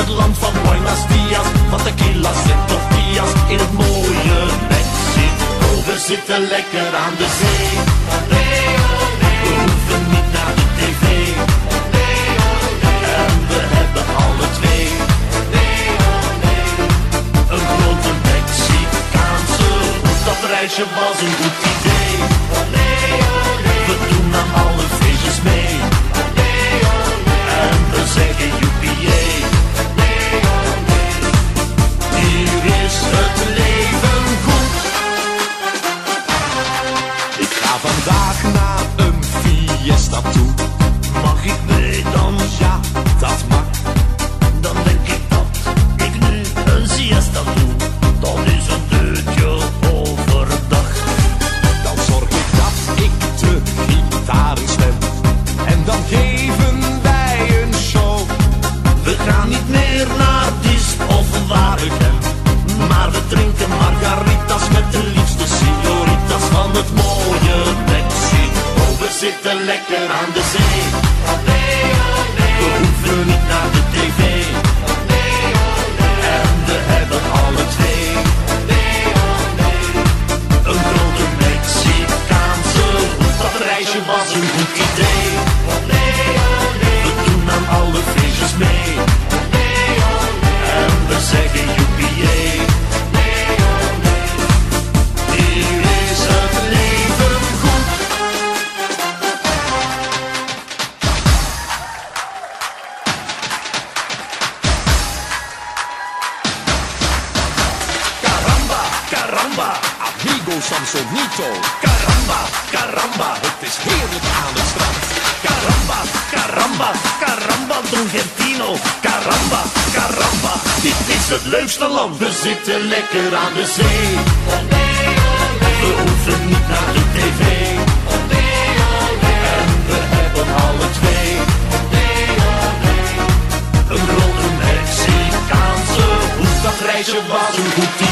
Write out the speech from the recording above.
het land van Buenos Dias. Van tequilas en tortillas in het mooie Mexico. We zitten lekker aan de zee. We hoeven niet naar de tv. En we hebben alle twee. Een grote Mexicaanse. Dat reisje was een goed idee. We doen aan alle feestjes mee. Naar een fiesta toe. Mag ik mee dan? Ja, zitten lekker aan de zee. We hoeven caramba, amigo Samsonito. Caramba, caramba, het is heerlijk aan het strand. Caramba, caramba, caramba, Don Gertino. Caramba, caramba, dit is het leukste land. We zitten lekker aan de zee. We hoeven niet naar de tv. En we hebben alle twee. Een grote Mexicaanse hoed. Dat reisje was een goed